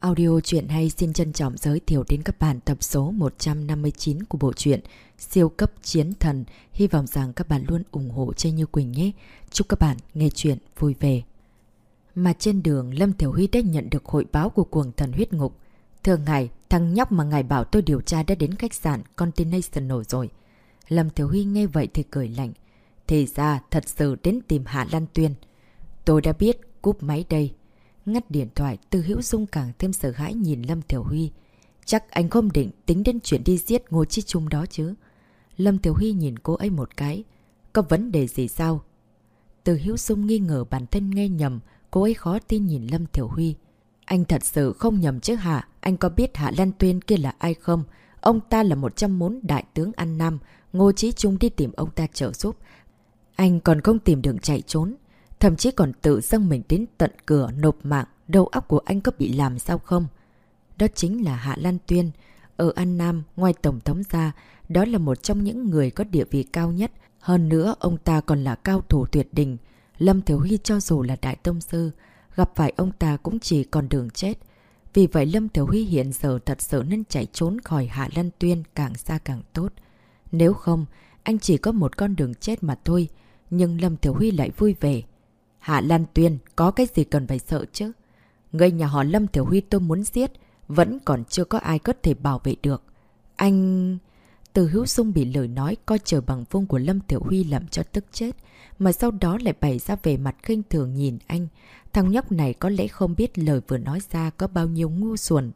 Audio truyện hay xin trân trọng giới thiệu đến các bạn tập số 159 của bộ truyện Siêu cấp chiến thần. Hy vọng rằng các bạn luôn ủng hộ Trê Như Quỳnh nhé. Chúc các bạn nghe truyện vui vẻ. Mà trên đường, Lâm Thiểu Huy đã nhận được hội báo của cuồng thần huyết ngục. Thưa ngài, thằng nhóc mà ngài bảo tôi điều tra đã đến khách sạn Continental rồi. Lâm Thiểu Huy nghe vậy thì cười lạnh. Thì ra, thật sự đến tìm Hạ Lan Tuyên. Tôi đã biết, cúp máy đây. Ngắt điện thoại, Từ Hữu Dung càng thêm sợ hãi nhìn Lâm Tiểu Huy. Chắc anh không định tính đến chuyện đi giết Ngô Chí Trung đó chứ. Lâm Tiểu Huy nhìn cô ấy một cái. Có vấn đề gì sao? Từ Hữu Dung nghi ngờ bản thân nghe nhầm, cô ấy khó tin nhìn Lâm Tiểu Huy. Anh thật sự không nhầm chứ hả? Anh có biết Hạ Lan Tuyên kia là ai không? Ông ta là một trong muốn đại tướng An Nam. Ngô Chí Trung đi tìm ông ta trợ giúp. Anh còn không tìm đường chạy trốn. Thậm chí còn tự dâng mình đến tận cửa nộp mạng, đầu óc của anh có bị làm sao không? Đó chính là Hạ Lan Tuyên. Ở An Nam, ngoài Tổng thống ra, đó là một trong những người có địa vị cao nhất. Hơn nữa, ông ta còn là cao thủ tuyệt đình. Lâm Thiếu Huy cho dù là đại tông sư, gặp phải ông ta cũng chỉ còn đường chết. Vì vậy Lâm thiếu Huy hiện giờ thật sự nên chạy trốn khỏi Hạ Lan Tuyên càng xa càng tốt. Nếu không, anh chỉ có một con đường chết mà thôi. Nhưng Lâm thiếu Huy lại vui vẻ. Hạ Lan Tuyên có cái gì cần phải sợ chứ? Người nhà họ Lâm Tiểu Huy tôi muốn giết, vẫn còn chưa có ai có thể bảo vệ được. Anh... Từ hữu sung bị lời nói coi trời bằng vung của Lâm Tiểu Huy làm cho tức chết, mà sau đó lại bày ra về mặt khinh thường nhìn anh. Thằng nhóc này có lẽ không biết lời vừa nói ra có bao nhiêu ngu xuẩn.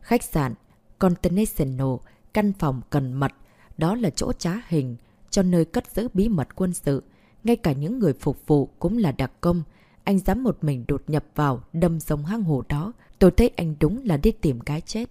Khách sạn, Continental, căn phòng cần mật, đó là chỗ trá hình, cho nơi cất giữ bí mật quân sự. Ngay cả những người phục vụ cũng là đặc công. Anh dám một mình đột nhập vào, đâm sông hang hồ đó. Tôi thấy anh đúng là đi tìm cái chết.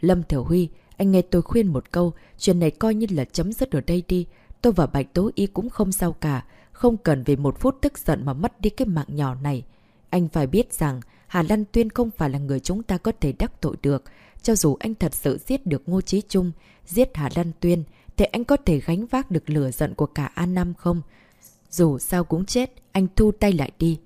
Lâm Thiểu Huy, anh nghe tôi khuyên một câu, chuyện này coi như là chấm dứt ở đây đi. Tôi và Bạch Tố Y cũng không sao cả, không cần vì một phút tức giận mà mất đi cái mạng nhỏ này. Anh phải biết rằng Hà Lan Tuyên không phải là người chúng ta có thể đắc tội được. Cho dù anh thật sự giết được Ngô Chí Trung, giết Hà Lan Tuyên, thì anh có thể gánh vác được lửa giận của cả An Nam không? Dù sao cũng chết, anh thu tay lại đi.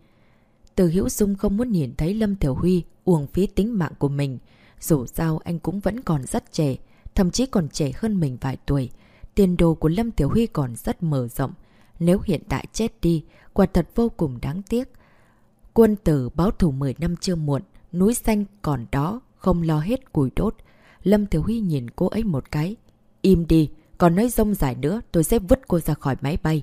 Từ Hữu Dung không muốn nhìn thấy Lâm Thiểu Huy uổng phí tính mạng của mình. Dù sao anh cũng vẫn còn rất trẻ, thậm chí còn trẻ hơn mình vài tuổi. Tiền đồ của Lâm Tiểu Huy còn rất mở rộng. Nếu hiện tại chết đi, quả thật vô cùng đáng tiếc. Quân tử báo thủ 10 năm chưa muộn, núi xanh còn đó, không lo hết củi đốt. Lâm Tiểu Huy nhìn cô ấy một cái. Im đi, còn nói rông dài nữa tôi sẽ vứt cô ra khỏi máy bay.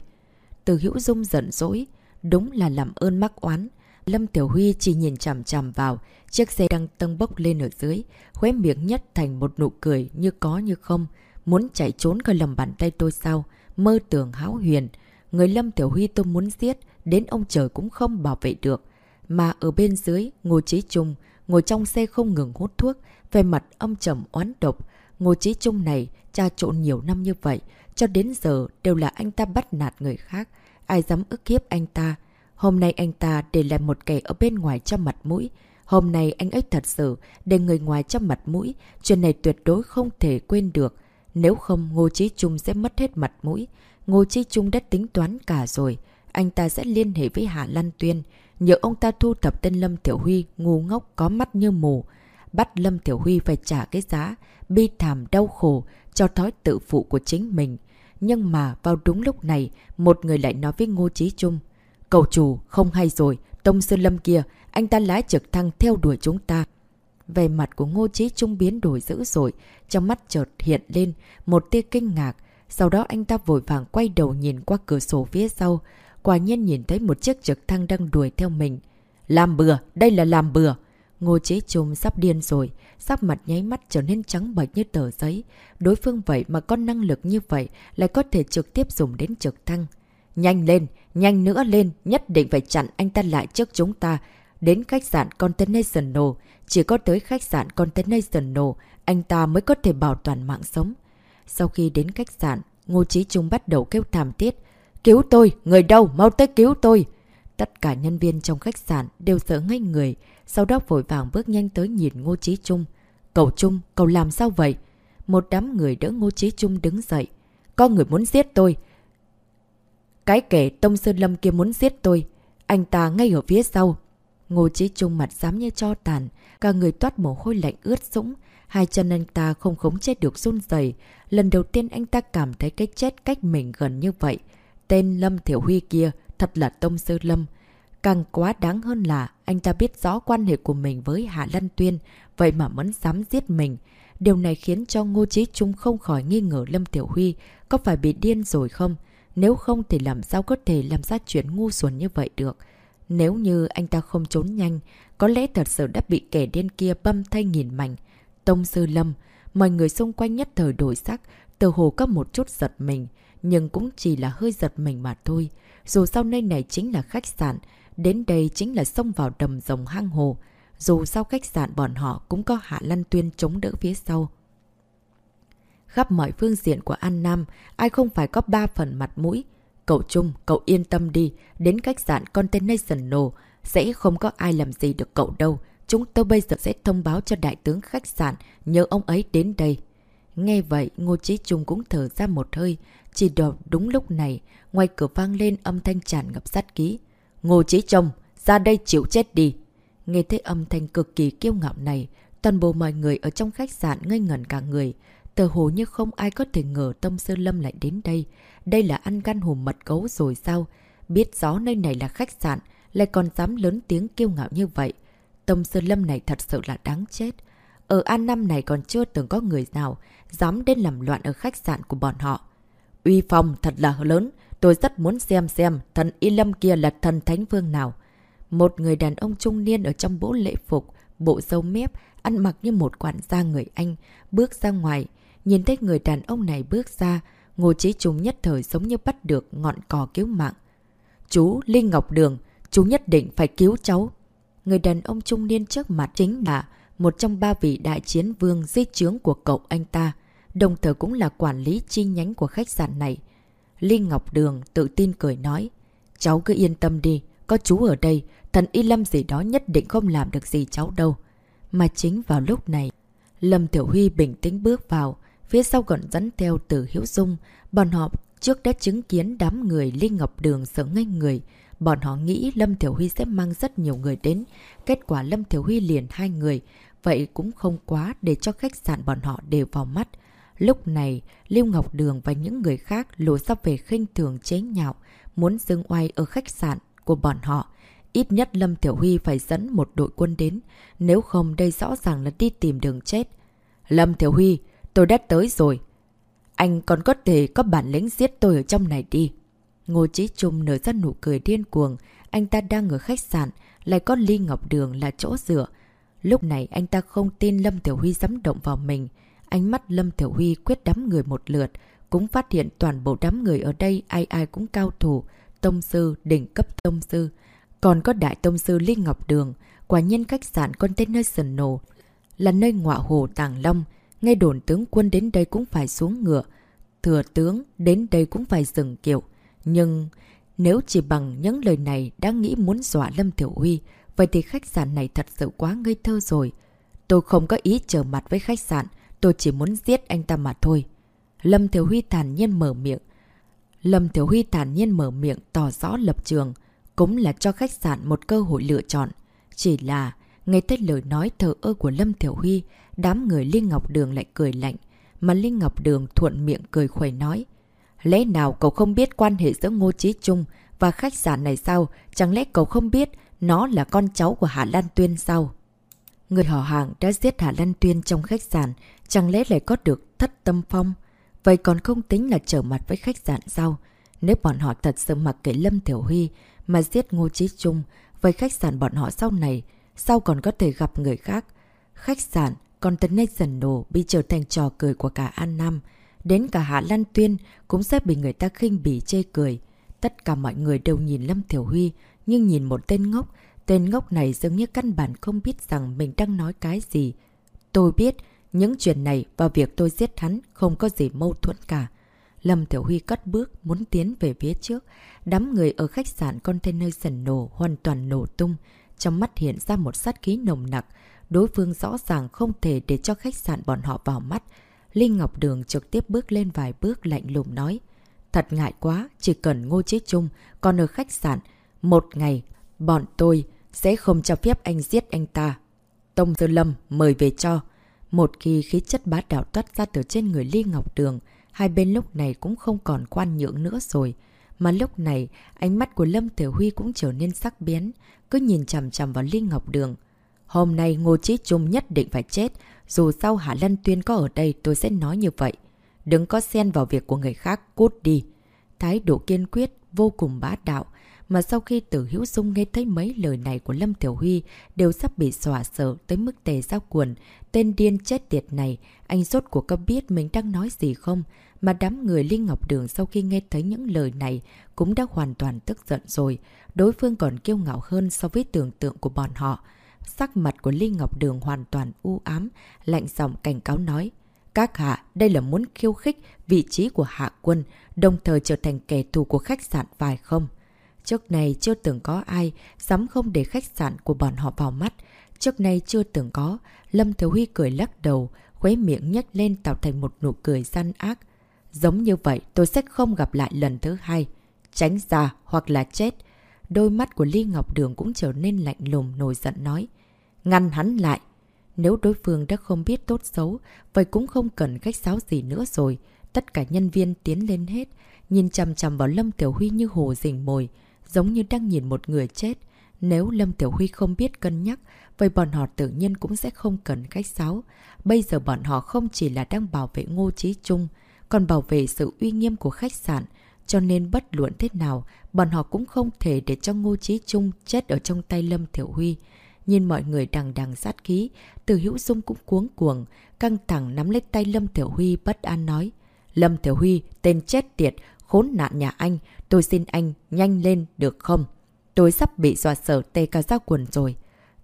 Từ hữu dung giận dỗi, đúng là làm ơn mắc oán. Lâm Tiểu Huy chỉ nhìn chằm chằm vào, chiếc xe đang tâng bốc lên ở dưới, khóe miệng nhất thành một nụ cười như có như không. Muốn chạy trốn khỏi lầm bàn tay tôi sao? Mơ tưởng háo huyền. Người Lâm Tiểu Huy tôi muốn giết, đến ông trời cũng không bảo vệ được. Mà ở bên dưới, Ngô Chí Trung, ngồi trong xe không ngừng hút thuốc, về mặt âm trầm oán độc. Ngô Chí Trung này, cha trộn nhiều năm như vậy, cho đến giờ đều là anh ta bắt nạt người khác. Ai dám ức hiếp anh ta? Hôm nay anh ta để lại một kẻ ở bên ngoài cho mặt mũi. Hôm nay anh ấy thật sự để người ngoài cho mặt mũi. Chuyện này tuyệt đối không thể quên được. Nếu không, Ngô Chí Trung sẽ mất hết mặt mũi. Ngô Chí Trung đã tính toán cả rồi. Anh ta sẽ liên hệ với Hạ Lan Tuyên. Nhờ ông ta thu thập tên Lâm Tiểu Huy, ngu ngốc, có mắt như mù. Bắt Lâm Tiểu Huy phải trả cái giá, bi thảm, đau khổ cho thói tự phụ của chính mình. Nhưng mà vào đúng lúc này, một người lại nói với Ngô Chí Trung. Cầu chủ, không hay rồi, Tông Sơn Lâm kia, anh ta lái trực thăng theo đuổi chúng ta. Về mặt của Ngô Chí Trung biến đổi dữ dội, trong mắt chợt hiện lên một tia kinh ngạc. Sau đó anh ta vội vàng quay đầu nhìn qua cửa sổ phía sau, quả nhiên nhìn thấy một chiếc trực thăng đang đuổi theo mình. Làm bừa, đây là làm bừa. Ngô Chí Trung sắp điên rồi, sắc mặt nháy mắt trở nên trắng bệch như tờ giấy. Đối phương vậy mà có năng lực như vậy lại có thể trực tiếp dùng đến trực thăng. Nhanh lên, nhanh nữa lên, nhất định phải chặn anh ta lại trước chúng ta. Đến khách sạn Continental, chỉ có tới khách sạn Continental, anh ta mới có thể bảo toàn mạng sống. Sau khi đến khách sạn, Ngô Chí Trung bắt đầu kêu thảm thiết. Cứu tôi, người đâu, mau tới cứu tôi. Tất cả nhân viên trong khách sạn đều sợ ngay người, sau đó vội vàng bước nhanh tới nhìn Ngô Chí Trung. Cậu Trung, cậu làm sao vậy? Một đám người đỡ Ngô Chí Trung đứng dậy. Có người muốn giết tôi. Cái kẻ Tông Sơn Lâm kia muốn giết tôi. Anh ta ngay ở phía sau. Ngô Chí Trung mặt dám như cho tàn, cả người toát mồ hôi lạnh ướt sũng, hai chân anh ta không khống chế được run rẩy. Lần đầu tiên anh ta cảm thấy cái chết cách mình gần như vậy. Tên Lâm Thiểu Huy kia thật là tông sư Lâm. Càng quá đáng hơn là anh ta biết rõ quan hệ của mình với Hạ Lân Tuyên, vậy mà vẫn dám giết mình. Điều này khiến cho Ngô Chí Trung không khỏi nghi ngờ Lâm Tiểu Huy có phải bị điên rồi không? Nếu không thì làm sao có thể làm ra chuyện ngu xuẩn như vậy được? Nếu như anh ta không trốn nhanh, có lẽ thật sự đã bị kẻ điên kia băm thay nghìn mảnh. Tông Sư Lâm, mọi người xung quanh nhất thời đổi sắc, từ hồ có một chút giật mình, nhưng cũng chỉ là hơi giật mình mà thôi. Dù sao nơi này chính là khách sạn, đến đây chính là xông vào đầm rồng hang hồ. Dù sau khách sạn bọn họ cũng có Hạ Lăn Tuyên chống đỡ phía sau. Khắp mọi phương diện của An Nam, ai không phải có ba phần mặt mũi. Cậu Trung, cậu yên tâm đi, đến khách sạn Containation sẽ không có ai làm gì được cậu đâu. Chúng tôi bây giờ sẽ thông báo cho đại tướng khách sạn, nhớ ông ấy đến đây. Nghe vậy, Ngô Chí Trung cũng thở ra một hơi. Chỉ đọc đúng lúc này, ngoài cửa vang lên âm thanh tràn ngập sát ký. Ngô Chí Trông, ra đây chịu chết đi. Nghe thấy âm thanh cực kỳ kiêu ngạo này, toàn bộ mọi người ở trong khách sạn ngây ngẩn cả người. Tờ hồ như không ai có thể ngờ Tông Sơn Lâm lại đến đây. Đây là ăn gan hùm mật gấu rồi sao? Biết rõ nơi này là khách sạn, lại còn dám lớn tiếng kiêu ngạo như vậy. Tông Sơn Lâm này thật sự là đáng chết. Ở An Năm này còn chưa từng có người nào dám đến làm loạn ở khách sạn của bọn họ. Uy phong thật là lớn, tôi rất muốn xem xem thần Y Lâm kia là thần thánh vương nào. Một người đàn ông trung niên ở trong bộ lễ phục, bộ dâu mép, ăn mặc như một quản gia người Anh, bước ra ngoài. Nhìn thấy người đàn ông này bước ra, Ngô Chí Trung nhất thời giống như bắt được ngọn cò cứu mạng. Chú Linh Ngọc Đường, chú nhất định phải cứu cháu. Người đàn ông trung niên trước mặt chính là một trong ba vị đại chiến vương di chướng của cậu anh ta, đồng thời cũng là quản lý chi nhánh của khách sạn này. Linh Ngọc Đường tự tin cười nói, cháu cứ yên tâm đi, có chú ở đây, thần y lâm gì đó nhất định không làm được gì cháu đâu. Mà chính vào lúc này, Lâm Tiểu Huy bình tĩnh bước vào, phía sau còn dẫn theo từ Hiếu Dung. Bọn họ trước đã chứng kiến đám người Linh Ngọc Đường sợ ngây người. Bọn họ nghĩ Lâm Tiểu Huy sẽ mang rất nhiều người đến. Kết quả Lâm Tiểu Huy liền hai người. Vậy cũng không quá để cho khách sạn bọn họ đều vào mắt. Lúc này, Lưu Ngọc Đường và những người khác lộ ra về khinh thường chế nhạo, muốn dưng oai ở khách sạn của bọn họ. Ít nhất Lâm Tiểu Huy phải dẫn một đội quân đến, nếu không đây rõ ràng là đi tìm đường chết. Lâm Tiểu Huy, tôi đã tới rồi. Anh còn có thể có bản lĩnh giết tôi ở trong này đi. Ngô Chí Trung nở ra nụ cười điên cuồng, anh ta đang ở khách sạn, lại có ly ngọc đường là chỗ dựa. Lúc này anh ta không tin Lâm Tiểu Huy dám động vào mình. Ánh mắt Lâm Thiểu Huy quyết đám người một lượt, cũng phát hiện toàn bộ đám người ở đây ai ai cũng cao thủ, tông sư, đỉnh cấp tông sư. Còn có đại tông sư Linh Ngọc Đường, quả nhiên khách sạn Container là nơi ngọa hồ Tàng Long. Nghe đồn tướng quân đến đây cũng phải xuống ngựa. Thừa tướng đến đây cũng phải dừng kiệu. Nhưng nếu chỉ bằng những lời này đã nghĩ muốn dọa Lâm Tiểu Huy, vậy thì khách sạn này thật sự quá ngây thơ rồi. Tôi không có ý trở mặt với khách sạn, tôi chỉ muốn giết anh ta mà thôi. Lâm thiếu Huy thản nhiên mở miệng. Lâm thiếu Huy thản nhiên mở miệng tỏ rõ lập trường cũng là cho khách sạn một cơ hội lựa chọn. Chỉ là, nghe tới lời nói thờ ơ của Lâm Thiểu Huy, đám người Linh Ngọc Đường lại cười lạnh, mà Linh Ngọc Đường thuận miệng cười khuẩy nói. Lẽ nào cậu không biết quan hệ giữa Ngô Chí Trung và khách sạn này sao? Chẳng lẽ cậu không biết nó là con cháu của Hạ Lan Tuyên sao? Người họ hàng đã giết Hạ Lan Tuyên trong khách sạn, chẳng lẽ lại có được thất tâm phong? Vậy còn không tính là trở mặt với khách sạn sao? Nếu bọn họ thật sự mặc kệ Lâm Tiểu Huy mà giết Ngô Chí Trung, vậy khách sạn bọn họ sau này, sao còn có thể gặp người khác? Khách sạn, còn International bị trở thành trò cười của cả An Nam. Đến cả Hạ Lan Tuyên cũng sẽ bị người ta khinh bỉ chê cười. Tất cả mọi người đều nhìn Lâm Thiểu Huy, nhưng nhìn một tên ngốc. Tên ngốc này dường như căn bản không biết rằng mình đang nói cái gì. Tôi biết, những chuyện này và việc tôi giết hắn không có gì mâu thuẫn cả. Lâm Tiểu Huy cất bước muốn tiến về phía trước. Đám người ở khách sạn container sần nổ hoàn toàn nổ tung. Trong mắt hiện ra một sát khí nồng nặc. Đối phương rõ ràng không thể để cho khách sạn bọn họ vào mắt. Linh Ngọc Đường trực tiếp bước lên vài bước lạnh lùng nói. Thật ngại quá, chỉ cần Ngô Chí Trung còn ở khách sạn. Một ngày, bọn tôi sẽ không cho phép anh giết anh ta. Tông Dư Lâm mời về cho. Một khi khí chất bá đạo toát ra từ trên người Ly Ngọc Đường, hai bên lúc này cũng không còn quan nhượng nữa rồi. Mà lúc này, ánh mắt của Lâm Tiểu Huy cũng trở nên sắc bén, cứ nhìn chằm chằm vào Ly Ngọc Đường. Hôm nay Ngô Chí Trung nhất định phải chết, dù sau Hạ Lân Tuyên có ở đây tôi sẽ nói như vậy. Đừng có xen vào việc của người khác, cút đi. Thái độ kiên quyết, vô cùng bá đạo. Mà sau khi tử hữu dung nghe thấy mấy lời này của Lâm Tiểu Huy đều sắp bị xòa sợ tới mức tề giao cuồn Tên điên chết tiệt này, anh rốt của có biết mình đang nói gì không? Mà đám người Linh Ngọc Đường sau khi nghe thấy những lời này cũng đã hoàn toàn tức giận rồi. Đối phương còn kiêu ngạo hơn so với tưởng tượng của bọn họ. Sắc mặt của Linh Ngọc Đường hoàn toàn u ám, lạnh giọng cảnh cáo nói. Các hạ, đây là muốn khiêu khích vị trí của hạ quân, đồng thời trở thành kẻ thù của khách sạn phải không? Trước này chưa từng có ai dám không để khách sạn của bọn họ vào mắt. Trước này chưa từng có, Lâm Thiếu Huy cười lắc đầu, khuấy miệng nhếch lên tạo thành một nụ cười gian ác. Giống như vậy tôi sẽ không gặp lại lần thứ hai. Tránh ra hoặc là chết. Đôi mắt của Ly Ngọc Đường cũng trở nên lạnh lùng nổi giận nói. Ngăn hắn lại. Nếu đối phương đã không biết tốt xấu, vậy cũng không cần khách sáo gì nữa rồi. Tất cả nhân viên tiến lên hết, nhìn chằm chằm vào Lâm Tiểu Huy như hồ rình mồi, giống như đang nhìn một người chết. Nếu Lâm Tiểu Huy không biết cân nhắc, vậy bọn họ tự nhiên cũng sẽ không cần khách sáo. Bây giờ bọn họ không chỉ là đang bảo vệ ngô trí chung, còn bảo vệ sự uy nghiêm của khách sạn, cho nên bất luận thế nào, bọn họ cũng không thể để cho Ngô Chí Trung chết ở trong tay Lâm Tiểu Huy. Nhìn mọi người đằng đằng sát khí, từ hữu dung cũng cuống cuồng, căng thẳng nắm lấy tay Lâm Tiểu Huy bất an nói. Lâm Tiểu Huy, tên chết tiệt, khốn nạn nhà anh, tôi xin anh nhanh lên được không? Tôi sắp bị dọa sợ tê cả ra quần rồi.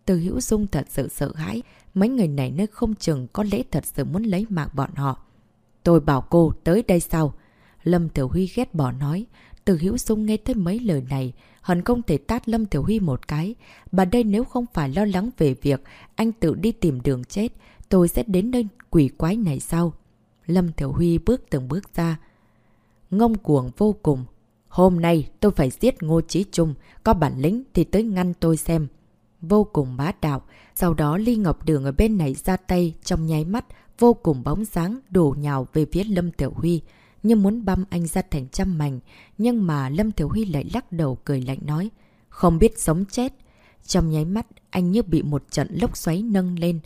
Từ hữu dung thật sự sợ hãi, mấy người này nơi không chừng có lẽ thật sự muốn lấy mạng bọn họ. Tôi bảo cô tới đây sau. Lâm Tiểu Huy ghét bỏ nói. Từ Hữu Dung nghe thấy mấy lời này, hận không thể tát Lâm Tiểu Huy một cái. Bà đây nếu không phải lo lắng về việc anh tự đi tìm đường chết, tôi sẽ đến nơi quỷ quái này sau. Lâm Tiểu Huy bước từng bước ra. Ngông cuồng vô cùng. Hôm nay tôi phải giết Ngô Chí Trung, có bản lĩnh thì tới ngăn tôi xem. Vô cùng bá đạo, sau đó Ly Ngọc Đường ở bên này ra tay trong nháy mắt, vô cùng bóng dáng đổ nhào về phía Lâm Tiểu Huy, như muốn băm anh ra thành trăm mảnh. Nhưng mà Lâm Tiểu Huy lại lắc đầu cười lạnh nói, không biết sống chết. Trong nháy mắt, anh như bị một trận lốc xoáy nâng lên.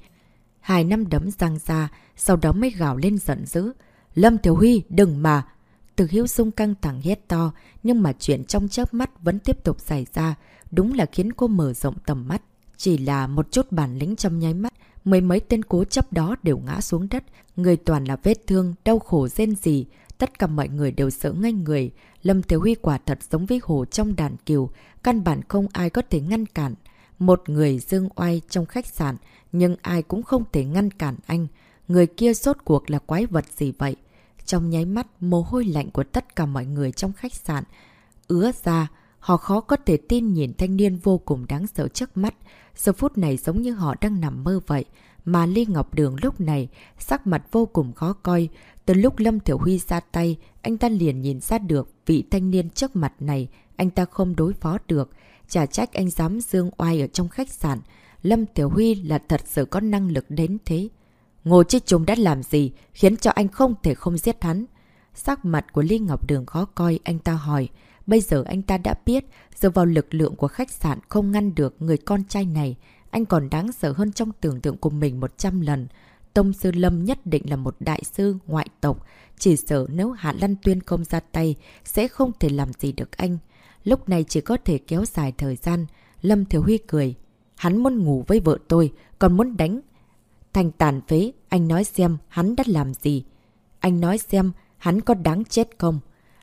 Hai năm đấm răng ra, sau đó mới gào lên giận dữ. Lâm Tiểu Huy, đừng mà! Từ hiếu sung căng thẳng hét to, nhưng mà chuyện trong chớp mắt vẫn tiếp tục xảy ra, đúng là khiến cô mở rộng tầm mắt. Chỉ là một chút bản lĩnh trong nháy mắt, Mấy mấy tên cố chấp đó đều ngã xuống đất, người toàn là vết thương, đau khổ rên gì. Tất cả mọi người đều sợ ngay người. Lâm Thiếu Huy quả thật giống với hồ trong đàn kiều, căn bản không ai có thể ngăn cản. Một người dương oai trong khách sạn, nhưng ai cũng không thể ngăn cản anh. Người kia sốt cuộc là quái vật gì vậy? Trong nháy mắt, mồ hôi lạnh của tất cả mọi người trong khách sạn ứa ra, họ khó có thể tin nhìn thanh niên vô cùng đáng sợ trước mắt. Giờ phút này giống như họ đang nằm mơ vậy. Mà Ly Ngọc Đường lúc này, sắc mặt vô cùng khó coi. Từ lúc Lâm Thiểu Huy ra tay, anh ta liền nhìn ra được vị thanh niên trước mặt này, anh ta không đối phó được. Chả trách anh dám dương oai ở trong khách sạn. Lâm Tiểu Huy là thật sự có năng lực đến thế. Ngô Chí Trung đã làm gì khiến cho anh không thể không giết hắn? Sắc mặt của Ly Ngọc Đường khó coi, anh ta hỏi. Bây giờ anh ta đã biết, dựa vào lực lượng của khách sạn không ngăn được người con trai này. Anh còn đáng sợ hơn trong tưởng tượng của mình 100 lần. Tông Sư Lâm nhất định là một đại sư ngoại tộc. Chỉ sợ nếu Hạ Lăn Tuyên không ra tay, sẽ không thể làm gì được anh. Lúc này chỉ có thể kéo dài thời gian. Lâm Thiếu Huy cười. Hắn muốn ngủ với vợ tôi, còn muốn đánh. Thành tàn phế, anh nói xem hắn đã làm gì. Anh nói xem hắn có đáng chết không?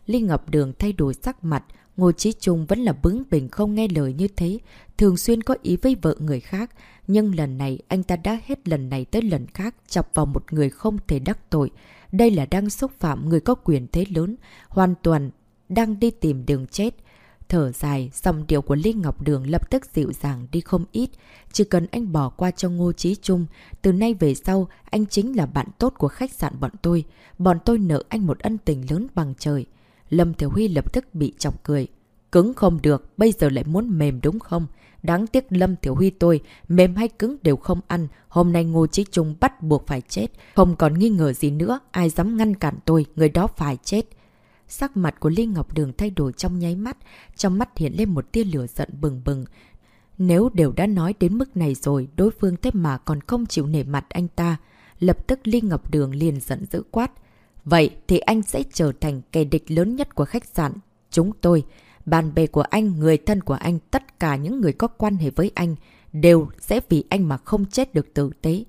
ly Ngọc Đường thay đổi sắc mặt, Ngô Chí Trung vẫn là bướng bỉnh không nghe lời như thế, thường xuyên có ý với vợ người khác, nhưng lần này anh ta đã hết lần này tới lần khác chọc vào một người không thể đắc tội. Đây là đang xúc phạm người có quyền thế lớn, hoàn toàn đang đi tìm đường chết. Thở dài, dòng điệu của Linh Ngọc Đường lập tức dịu dàng đi không ít. Chỉ cần anh bỏ qua cho Ngô Chí Trung, từ nay về sau, anh chính là bạn tốt của khách sạn bọn tôi. Bọn tôi nợ anh một ân tình lớn bằng trời. Lâm Thiểu Huy lập tức bị chọc cười. Cứng không được, bây giờ lại muốn mềm đúng không? Đáng tiếc Lâm Thiểu Huy tôi, mềm hay cứng đều không ăn. Hôm nay Ngô Chí Trung bắt buộc phải chết. Không còn nghi ngờ gì nữa, ai dám ngăn cản tôi, người đó phải chết. Sắc mặt của Lý Ngọc Đường thay đổi trong nháy mắt, trong mắt hiện lên một tia lửa giận bừng bừng. Nếu đều đã nói đến mức này rồi, đối phương thế mà còn không chịu nể mặt anh ta. Lập tức Lý Ngọc Đường liền giận dữ quát. Vậy thì anh sẽ trở thành kẻ địch lớn nhất của khách sạn. Chúng tôi, bạn bè của anh, người thân của anh, tất cả những người có quan hệ với anh, đều sẽ vì anh mà không chết được tử tế.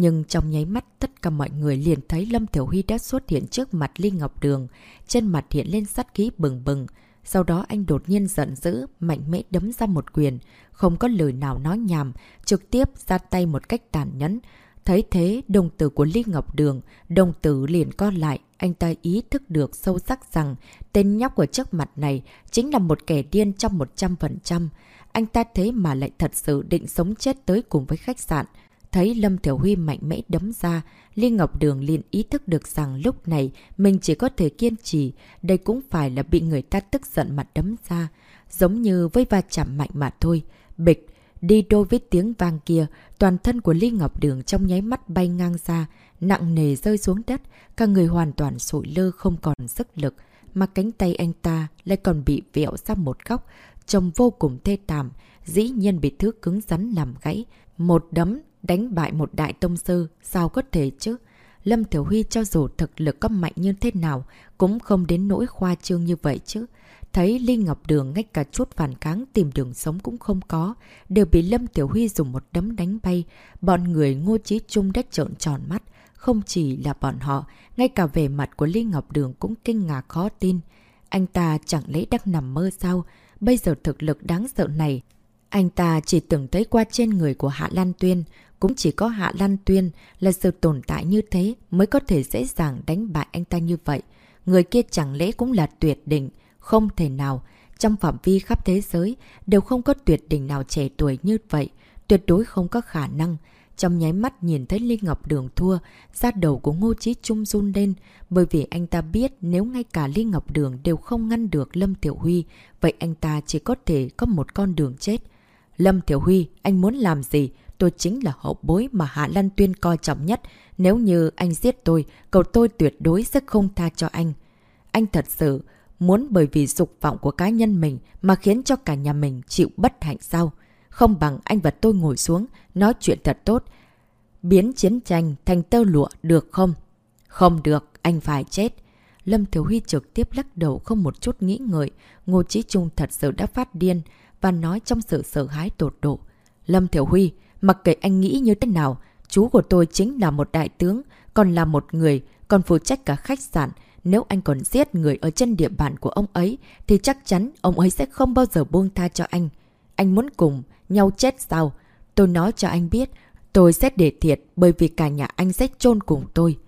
Nhưng trong nháy mắt tất cả mọi người liền thấy Lâm Thiểu Huy đã xuất hiện trước mặt Ly Ngọc Đường, trên mặt hiện lên sát khí bừng bừng. Sau đó anh đột nhiên giận dữ, mạnh mẽ đấm ra một quyền, không có lời nào nói nhảm, trực tiếp ra tay một cách tàn nhẫn. Thấy thế, đồng tử của Ly Ngọc Đường, đồng tử liền co lại, anh ta ý thức được sâu sắc rằng tên nhóc ở trước mặt này chính là một kẻ điên trong 100%. Anh ta thế mà lại thật sự định sống chết tới cùng với khách sạn. Thấy Lâm Thiểu Huy mạnh mẽ đấm ra, Liên Ngọc Đường liền ý thức được rằng lúc này mình chỉ có thể kiên trì, đây cũng phải là bị người ta tức giận mặt đấm ra, giống như với va chạm mạnh mà thôi. Bịch, đi đôi với tiếng vang kia, toàn thân của Liên Ngọc Đường trong nháy mắt bay ngang ra, nặng nề rơi xuống đất, cả người hoàn toàn sụi lơ không còn sức lực, mà cánh tay anh ta lại còn bị vẹo ra một góc, trông vô cùng thê tạm, dĩ nhiên bị thứ cứng rắn làm gãy. Một đấm đánh bại một đại tông sư, sao có thể chứ? Lâm Thiểu Huy cho dù thực lực có mạnh như thế nào, cũng không đến nỗi khoa trương như vậy chứ. Thấy Linh Ngọc Đường ngay cả chút phản kháng tìm đường sống cũng không có, đều bị Lâm Tiểu Huy dùng một đấm đánh bay. Bọn người ngô trí trung đã trợn tròn mắt. Không chỉ là bọn họ, ngay cả về mặt của Linh Ngọc Đường cũng kinh ngạc khó tin. Anh ta chẳng lẽ đang nằm mơ sao? Bây giờ thực lực đáng sợ này. Anh ta chỉ tưởng thấy qua trên người của Hạ Lan Tuyên. Cũng chỉ có Hạ Lan Tuyên là sự tồn tại như thế mới có thể dễ dàng đánh bại anh ta như vậy. Người kia chẳng lẽ cũng là tuyệt đỉnh, không thể nào. Trong phạm vi khắp thế giới đều không có tuyệt đỉnh nào trẻ tuổi như vậy. Tuyệt đối không có khả năng. Trong nháy mắt nhìn thấy Linh Ngọc Đường thua, da đầu của Ngô Chí Trung run lên, bởi vì anh ta biết nếu ngay cả Linh Ngọc Đường đều không ngăn được Lâm Tiểu Huy, vậy anh ta chỉ có thể có một con đường chết. Lâm Tiểu Huy, anh muốn làm gì? Tôi chính là hậu bối mà Hạ Lan Tuyên coi trọng nhất. Nếu như anh giết tôi, cậu tôi tuyệt đối sẽ không tha cho anh. Anh thật sự muốn bởi vì dục vọng của cá nhân mình mà khiến cho cả nhà mình chịu bất hạnh sao? Không bằng anh và tôi ngồi xuống, nói chuyện thật tốt. Biến chiến tranh thành tơ lụa được không? Không được, anh phải chết. Lâm Thiếu Huy trực tiếp lắc đầu không một chút nghĩ ngợi. Ngô Chí Trung thật sự đã phát điên và nói trong sự sợ hãi tột độ. Lâm Thiểu Huy, mặc kệ anh nghĩ như thế nào, chú của tôi chính là một đại tướng, còn là một người, còn phụ trách cả khách sạn. Nếu anh còn giết người ở trên địa bàn của ông ấy, thì chắc chắn ông ấy sẽ không bao giờ buông tha cho anh. Anh muốn cùng nhau chết sao? Tôi nói cho anh biết, tôi sẽ để thiệt bởi vì cả nhà anh sẽ chôn cùng tôi.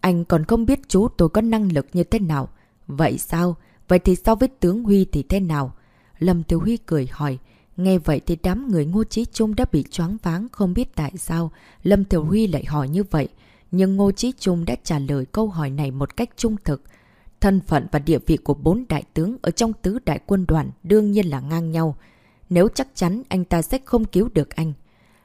Anh còn không biết chú tôi có năng lực như thế nào. Vậy sao? Vậy thì so với tướng Huy thì thế nào? Lâm Tiểu Huy cười hỏi. Nghe vậy thì đám người Ngô Chí Trung đã bị choáng váng không biết tại sao Lâm Thiểu Huy lại hỏi như vậy. Nhưng Ngô Chí Trung đã trả lời câu hỏi này một cách trung thực. Thân phận và địa vị của bốn đại tướng ở trong tứ đại quân đoàn đương nhiên là ngang nhau. Nếu chắc chắn anh ta sẽ không cứu được anh.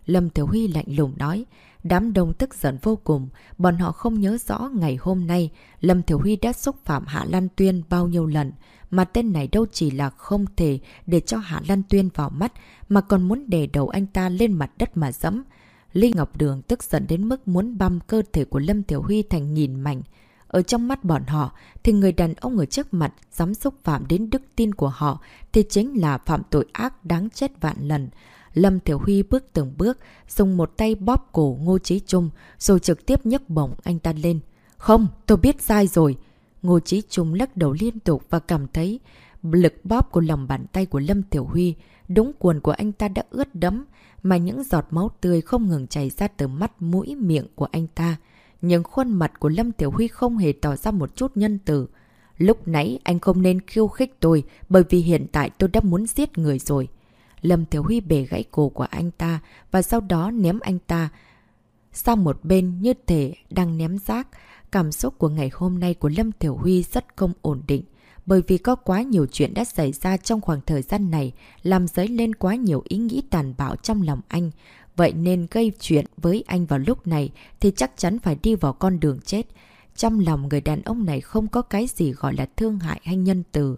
Lâm Thiểu Huy lạnh lùng nói. Đám đông tức giận vô cùng, bọn họ không nhớ rõ ngày hôm nay Lâm Thiểu Huy đã xúc phạm Hạ Lan Tuyên bao nhiêu lần, mà tên này đâu chỉ là không thể để cho Hạ Lan Tuyên vào mắt, mà còn muốn đè đầu anh ta lên mặt đất mà dẫm. Ly Ngọc Đường tức giận đến mức muốn băm cơ thể của Lâm Thiểu Huy thành nghìn mảnh. Ở trong mắt bọn họ, thì người đàn ông ở trước mặt dám xúc phạm đến đức tin của họ thì chính là phạm tội ác đáng chết vạn lần. Lâm Thiểu Huy bước từng bước, dùng một tay bóp cổ Ngô Chí Trung, rồi trực tiếp nhấc bổng anh ta lên. Không, tôi biết sai rồi. Ngô Chí Trung lắc đầu liên tục và cảm thấy lực bóp của lòng bàn tay của Lâm Tiểu Huy, đống quần của anh ta đã ướt đẫm, mà những giọt máu tươi không ngừng chảy ra từ mắt mũi miệng của anh ta. Nhưng khuôn mặt của Lâm Tiểu Huy không hề tỏ ra một chút nhân từ. Lúc nãy anh không nên khiêu khích tôi bởi vì hiện tại tôi đã muốn giết người rồi. Lâm tiểu Huy bể gãy cổ của anh ta và sau đó ném anh ta sang một bên như thể đang ném rác. Cảm xúc của ngày hôm nay của Lâm Tiểu Huy rất không ổn định. bởi vì có quá nhiều chuyện đã xảy ra trong khoảng thời gian này, làm dấy lên quá nhiều ý nghĩ tàn bạo trong lòng anh. Vậy nên gây chuyện với anh vào lúc này thì chắc chắn phải đi vào con đường chết. Trong lòng người đàn ông này không có cái gì gọi là thương hại hay nhân từ.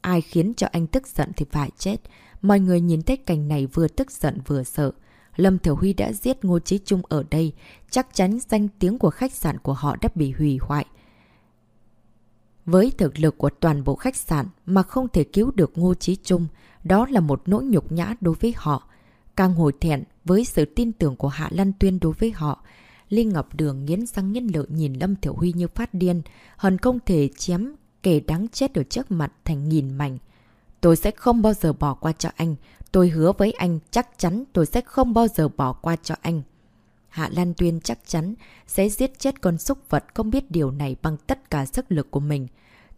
Ai khiến cho anh tức giận thì phải chết. Mọi người nhìn thấy cảnh này vừa tức giận vừa sợ. Lâm Thiểu Huy đã giết Ngô Chí Trung ở đây, chắc chắn danh tiếng của khách sạn của họ đã bị hủy hoại. Với thực lực của toàn bộ khách sạn mà không thể cứu được Ngô Chí Trung, đó là một nỗi nhục nhã đối với họ. Càng hồi thẹn với sự tin tưởng của Hạ Lan Tuyên đối với họ, Linh Ngọc Đường nghiến răng nghiến lợi nhìn Lâm Thiểu Huy như phát điên, hần không thể chém kẻ đáng chết ở trước mặt thành nghìn mảnh. Tôi sẽ không bao giờ bỏ qua cho anh. Tôi hứa với anh, chắc chắn tôi sẽ không bao giờ bỏ qua cho anh. Hạ Lan Tuyên chắc chắn sẽ giết chết con súc vật không biết điều này bằng tất cả sức lực của mình.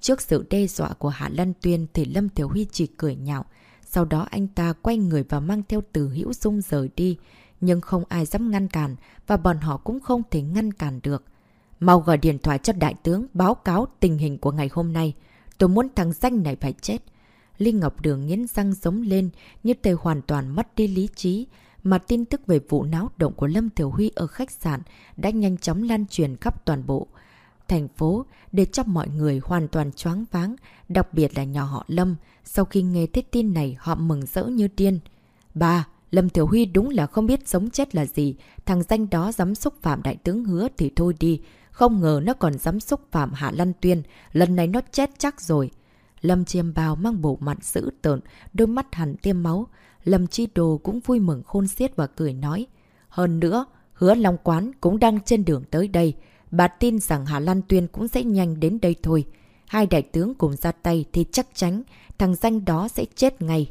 Trước sự đe dọa của Hạ Lan Tuyên thì Lâm thiếu Huy chỉ cười nhạo. Sau đó anh ta quay người và mang theo từ hữu dung rời đi. Nhưng không ai dám ngăn cản và bọn họ cũng không thể ngăn cản được. Mau gọi điện thoại cho đại tướng báo cáo tình hình của ngày hôm nay. Tôi muốn thằng danh này phải chết. Linh Ngọc Đường nghiến răng giống lên như tề hoàn toàn mất đi lý trí. Mà tin tức về vụ náo động của Lâm Thiểu Huy ở khách sạn đã nhanh chóng lan truyền khắp toàn bộ thành phố để cho mọi người hoàn toàn choáng váng, đặc biệt là nhỏ họ Lâm. Sau khi nghe thấy tin này, họ mừng rỡ như điên. Ba, Lâm Thiểu Huy đúng là không biết sống chết là gì. Thằng danh đó dám xúc phạm đại tướng hứa thì thôi đi. Không ngờ nó còn dám xúc phạm Hạ Lan Tuyên. Lần này nó chết chắc rồi. Lâm Chiêm Bào mang bộ mặt dữ tợn, đôi mắt hẳn tiêm máu. Lâm Chi Đồ cũng vui mừng khôn xiết và cười nói. Hơn nữa, hứa Long Quán cũng đang trên đường tới đây. Bà tin rằng Hà Lan Tuyên cũng sẽ nhanh đến đây thôi. Hai đại tướng cùng ra tay thì chắc chắn thằng danh đó sẽ chết ngay.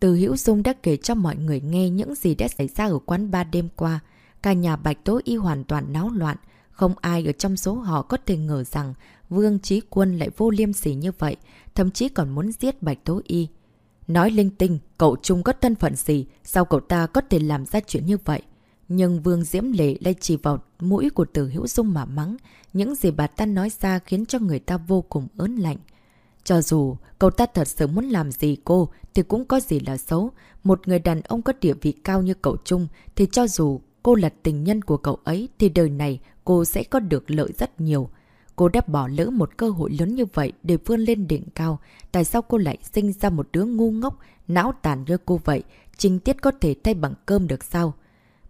Từ Hữu Dung đã kể cho mọi người nghe những gì đã xảy ra ở quán ba đêm qua. Cả nhà Bạch Tố Y hoàn toàn náo loạn. Không ai ở trong số họ có thể ngờ rằng Vương Trí Quân lại vô liêm sỉ như vậy, thậm chí còn muốn giết Bạch Tố Y. Nói linh tinh, cậu Trung có thân phận gì, sao cậu ta có thể làm ra chuyện như vậy? Nhưng Vương Diễm Lệ lại chỉ vào mũi của Tử Hữu Dung mà mắng. Những gì bà ta nói ra khiến cho người ta vô cùng ớn lạnh. Cho dù cậu ta thật sự muốn làm gì cô thì cũng có gì là xấu. Một người đàn ông có địa vị cao như cậu Trung thì cho dù cô là tình nhân của cậu ấy thì đời này cô sẽ có được lợi rất nhiều. Cô đã bỏ lỡ một cơ hội lớn như vậy để vươn lên đỉnh cao. Tại sao cô lại sinh ra một đứa ngu ngốc, não tàn như cô vậy? Trình tiết có thể thay bằng cơm được sao?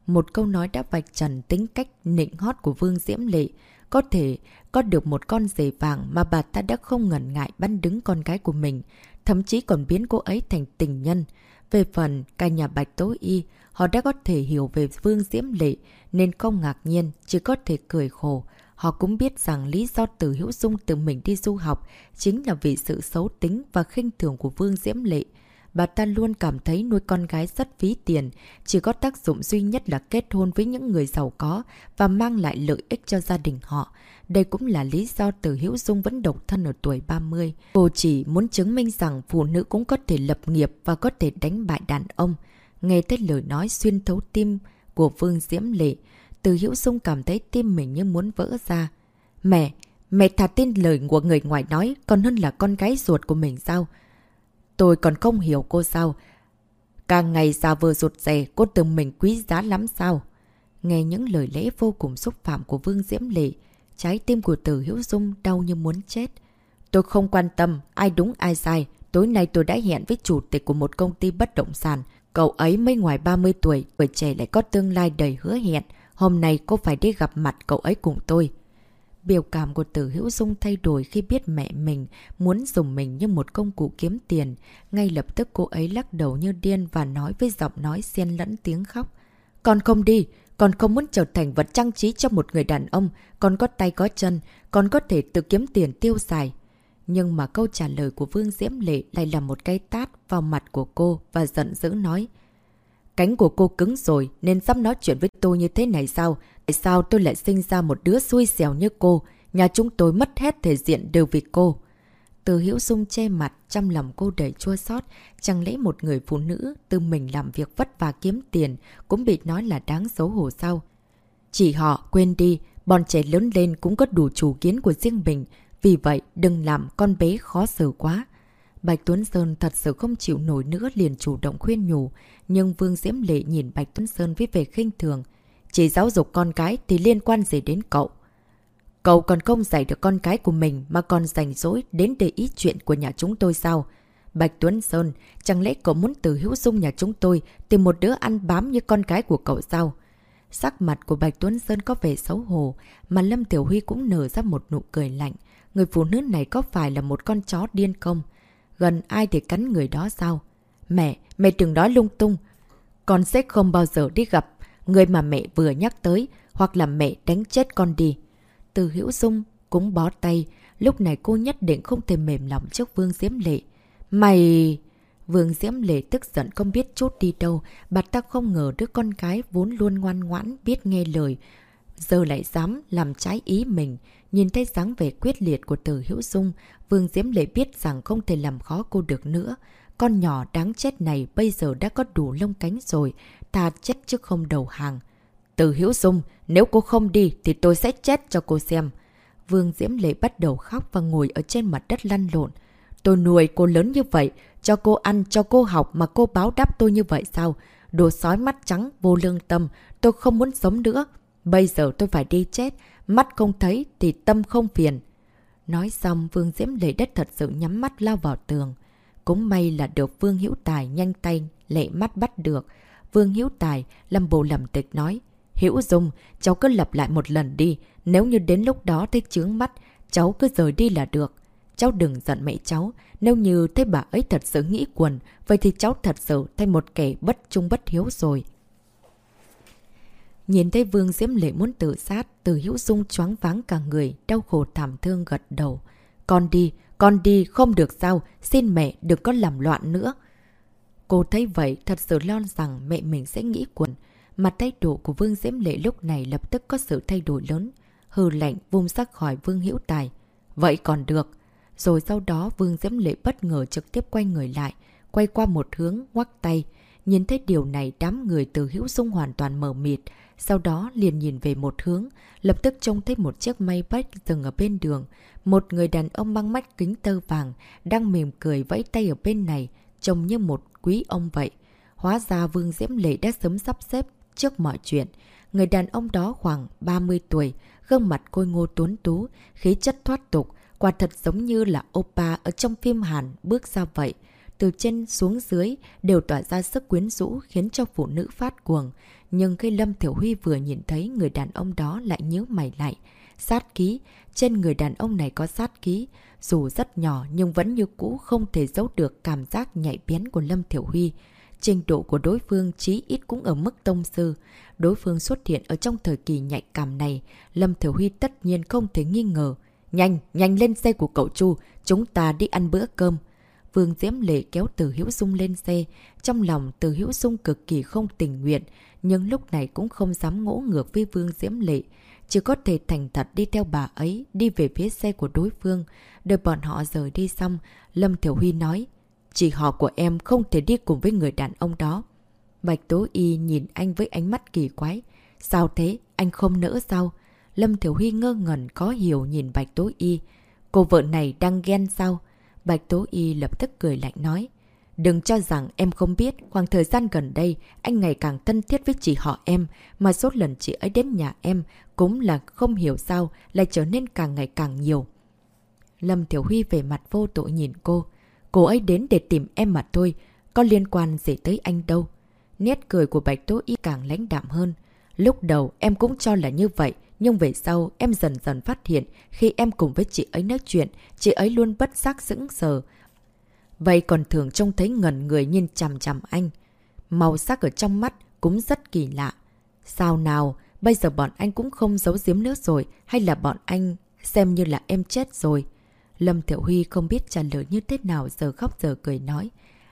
Một câu nói đã vạch trần tính cách nịnh hót của Vương Diễm Lệ. Có thể có được một con rể vàng mà bà ta đã không ngần ngại bắn đứng con gái của mình, thậm chí còn biến cô ấy thành tình nhân. Về phần cả nhà Bạch Tố Y, họ đã có thể hiểu về Vương Diễm Lệ nên không ngạc nhiên, chỉ có thể cười khổ. Họ cũng biết rằng lý do từ Hữu Dung tự mình đi du học chính là vì sự xấu tính và khinh thường của Vương Diễm Lệ bà ta luôn cảm thấy nuôi con gái rất phí tiền, chỉ có tác dụng duy nhất là kết hôn với những người giàu có và mang lại lợi ích cho gia đình họ. Đây cũng là lý do từ Hữu Dung vẫn độc thân ở tuổi 30. Cô chỉ muốn chứng minh rằng phụ nữ cũng có thể lập nghiệp và có thể đánh bại đàn ông. Nghe tới lời nói xuyên thấu tim của Vương Diễm Lệ, từ Hữu Dung cảm thấy tim mình như muốn vỡ ra. Mẹ, mẹ thà tin lời của người ngoài nói còn hơn là con gái ruột của mình sao? Tôi còn không hiểu cô sao. Càng ngày già vừa rụt rè, cô tưởng mình quý giá lắm sao? Nghe những lời lẽ vô cùng xúc phạm của Vương Diễm Lệ, trái tim của Tử Hiếu Dung đau như muốn chết. Tôi không quan tâm ai đúng ai sai. Tối nay tôi đã hẹn với chủ tịch của một công ty bất động sản. Cậu ấy mới ngoài 30 tuổi, tuổi trẻ lại có tương lai đầy hứa hẹn. Hôm nay cô phải đi gặp mặt cậu ấy cùng tôi. Biểu cảm của tử hữu dung thay đổi khi biết mẹ mình muốn dùng mình như một công cụ kiếm tiền. Ngay lập tức cô ấy lắc đầu như điên và nói với giọng nói xen lẫn tiếng khóc. Con không đi, con không muốn trở thành vật trang trí cho một người đàn ông, con có tay có chân, con có thể tự kiếm tiền tiêu xài. Nhưng mà câu trả lời của Vương Diễm Lệ lại là một cái tát vào mặt của cô và giận dữ nói. Cánh của cô cứng rồi nên dám nói chuyện với tôi như thế này sao? Tại sao tôi lại sinh ra một đứa xui xẻo như cô? Nhà chúng tôi mất hết thể diện đều vì cô. Từ Hiễu Dung che mặt, trong lòng cô đầy chua xót Chẳng lẽ một người phụ nữ tự mình làm việc vất vả kiếm tiền cũng bị nói là đáng xấu hổ sao? Chỉ họ quên đi, bọn trẻ lớn lên cũng có đủ chủ kiến của riêng mình. Vì vậy, đừng làm con bé khó xử quá. Bạch Tuấn Sơn thật sự không chịu nổi nữa liền chủ động khuyên nhủ. Nhưng Vương Diễm Lệ nhìn Bạch Tuấn Sơn với vẻ khinh thường. Chỉ giáo dục con cái thì liên quan gì đến cậu? Cậu còn không dạy được con cái của mình mà còn rảnh rỗi đến để ý chuyện của nhà chúng tôi sao? Bạch Tuấn Sơn, chẳng lẽ cậu muốn từ hữu dung nhà chúng tôi tìm một đứa ăn bám như con cái của cậu sao? Sắc mặt của Bạch Tuấn Sơn có vẻ xấu hổ, mà Lâm Tiểu Huy cũng nở ra một nụ cười lạnh. Người phụ nữ này có phải là một con chó điên không? Gần ai thì cắn người đó sao? Mẹ, mẹ đừng nói lung tung. Con sẽ không bao giờ đi gặp người mà mẹ vừa nhắc tới, hoặc là mẹ đánh chết con đi. Từ Hữu Dung cũng bó tay, lúc này cô nhất định không thể mềm lòng trước Vương Diễm Lệ. Mày... Vương Diễm Lệ tức giận không biết chút đi đâu, bà ta không ngờ đứa con gái vốn luôn ngoan ngoãn, biết nghe lời. Giờ lại dám làm trái ý mình, nhìn thấy dáng vẻ quyết liệt của Từ Hữu Dung, Vương Diễm Lệ biết rằng không thể làm khó cô được nữa. Con nhỏ đáng chết này bây giờ đã có đủ lông cánh rồi, ta chết chứ không đầu hàng. Từ Hữu Dung, nếu cô không đi thì tôi sẽ chết cho cô xem. Vương Diễm Lệ bắt đầu khóc và ngồi ở trên mặt đất lăn lộn. Tôi nuôi cô lớn như vậy, cho cô ăn, cho cô học mà cô báo đáp tôi như vậy sao? Đồ sói mắt trắng, vô lương tâm, tôi không muốn sống nữa. Bây giờ tôi phải đi chết, mắt không thấy thì tâm không phiền. Nói xong, Vương Diễm Lệ đất thật sự nhắm mắt lao vào tường. Cũng may là được Vương hữu Tài nhanh tay, lệ mắt bắt được. Vương hữu Tài, lâm bồ lầm tịch nói. Hữu Dung, cháu cứ lặp lại một lần đi. Nếu như đến lúc đó thấy chướng mắt, cháu cứ rời đi là được. Cháu đừng giận mẹ cháu. Nếu như thấy bà ấy thật sự nghĩ quần, vậy thì cháu thật sự thay một kẻ bất trung bất hiếu rồi. Nhìn thấy Vương Diễm Lệ muốn tự sát, từ hữu dung choáng váng cả người, đau khổ thảm thương gật đầu. Con đi, con đi, không được sao, xin mẹ đừng có làm loạn nữa. Cô thấy vậy thật sự lo rằng mẹ mình sẽ nghĩ quần. Mặt thái độ của Vương Diễm Lệ lúc này lập tức có sự thay đổi lớn. Hừ lạnh vung sắc khỏi Vương Hữu Tài. Vậy còn được. Rồi sau đó Vương Diễm Lệ bất ngờ trực tiếp quay người lại, quay qua một hướng, ngoắc tay. Nhìn thấy điều này đám người từ Hữu Dung hoàn toàn mờ mịt. Sau đó liền nhìn về một hướng, lập tức trông thấy một chiếc may bách dừng ở bên đường. Một người đàn ông băng mắt kính tơ vàng, đang mỉm cười vẫy tay ở bên này, trông như một quý ông vậy. Hóa ra Vương Diễm Lệ đã sớm sắp xếp trước mọi chuyện. Người đàn ông đó khoảng 30 tuổi, gương mặt côi ngô tuấn tú, khí chất thoát tục, quả thật giống như là oppa ở trong phim Hàn bước ra vậy. Từ trên xuống dưới đều tỏa ra sức quyến rũ khiến cho phụ nữ phát cuồng. Nhưng khi Lâm Thiểu Huy vừa nhìn thấy người đàn ông đó lại nhớ mày lại. Sát ký, trên người đàn ông này có sát ký, dù rất nhỏ nhưng vẫn như cũ không thể giấu được cảm giác nhạy bén của Lâm Thiểu Huy. Trình độ của đối phương chí ít cũng ở mức tông sư. Đối phương xuất hiện ở trong thời kỳ nhạy cảm này, Lâm Thiểu Huy tất nhiên không thể nghi ngờ. Nhanh, nhanh lên xe của cậu Chu, chúng ta đi ăn bữa cơm. Vương Diễm Lệ kéo Từ Hữu Dung lên xe, trong lòng Từ Hữu Dung cực kỳ không tình nguyện, nhưng lúc này cũng không dám ngỗ ngược với Vương Diễm Lệ. Chỉ có thể thành thật đi theo bà ấy, đi về phía xe của đối phương. Đợi bọn họ rời đi xong, Lâm Thiểu Huy nói, Chị họ của em không thể đi cùng với người đàn ông đó. Bạch Tố Y nhìn anh với ánh mắt kỳ quái. Sao thế? Anh không nỡ sao? Lâm Thiểu Huy ngơ ngẩn có hiểu nhìn Bạch Tố Y. Cô vợ này đang ghen sao? Bạch Tố Y lập tức cười lạnh nói. Đừng cho rằng em không biết, khoảng thời gian gần đây, anh ngày càng thân thiết với chị họ em, mà số lần chị ấy đến nhà em cũng là không hiểu sao, lại trở nên càng ngày càng nhiều. Lâm Thiểu Huy về mặt vô tội nhìn cô. Cô ấy đến để tìm em mà thôi, có liên quan gì tới anh đâu. Nét cười của Bạch Tố Y càng lãnh đạm hơn. Lúc đầu em cũng cho là như vậy, nhưng về sau em dần dần phát hiện khi em cùng với chị ấy nói chuyện, chị ấy luôn bất giác sững sờ. Vậy còn thường trông thấy ngẩn người nhìn chằm chằm anh. Màu sắc ở trong mắt cũng rất kỳ lạ. Sao nào, bây giờ bọn anh cũng không giấu giếm nữa rồi, hay là bọn anh xem như là em chết rồi? Lâm Thiệu Huy không biết trả lời như thế nào giờ khóc giờ cười nói.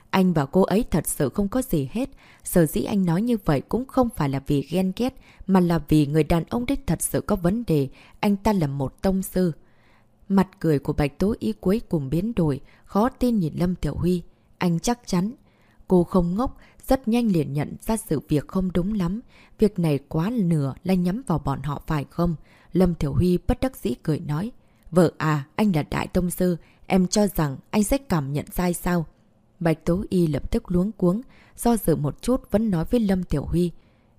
Anh và cô ấy thật sự không có gì hết. Sở dĩ anh nói như vậy cũng không phải là vì ghen ghét, mà là vì người đàn ông đấy thật sự có vấn đề. Anh ta là một tông sư. Mặt cười của Bạch Tố Y cuối cùng biến đổi, khó tin nhìn Lâm Tiểu Huy. Anh chắc chắn. Cô không ngốc, rất nhanh liền nhận ra sự việc không đúng lắm. Việc này quá nửa là nhắm vào bọn họ phải không? Lâm Tiểu Huy bất đắc dĩ cười nói. Vợ à, anh là đại tông sư, em cho rằng anh sẽ cảm nhận sai sao? Bạch Tố Y lập tức luống cuống, do dự một chút vẫn nói với Lâm Tiểu Huy.